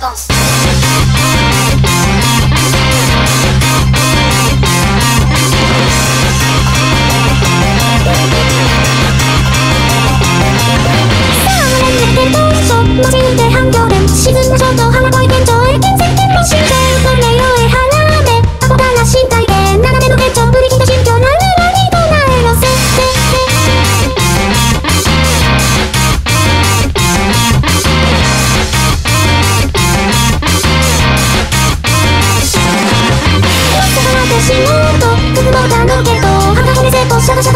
tendance. シャシャ